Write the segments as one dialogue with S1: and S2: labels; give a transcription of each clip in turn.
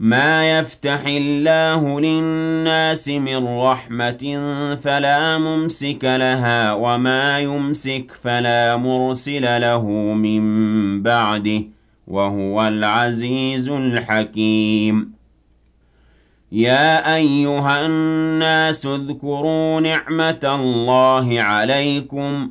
S1: ما يفتح الله للناس من رحمة فلا ممسك لها وما يمسك فلا مرسل له من بعده وهو العزيز الحكيم يا أيها الناس اذكروا نعمة الله عليكم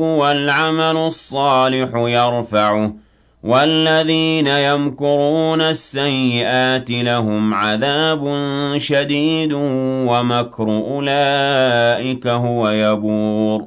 S1: والعمل الصالح يرفعه والذين يمكرون السيئات لهم عذاب شديد ومكر أولئك هو يبور.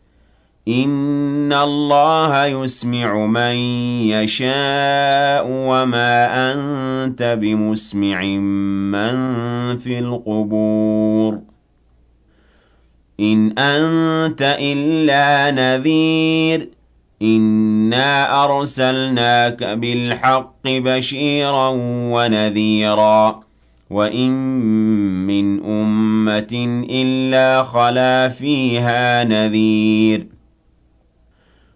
S1: إِنَّ اللَّهَ يُسْمِعُ مَن يَشَاءُ وَمَا أَنتَ بِمُسْمِعٍ مَّن فِي الْقُبُورِ إِنْ أَنتَ إِلَّا نَذِيرٌ إِنَّا أَرْسَلْنَاكَ بِالْحَقِّ بَشِيرًا وَنَذِيرًا وَإِن مِّنْ أُمَّةٍ إِلَّا خَلَا فِيهَا نَذِيرٌ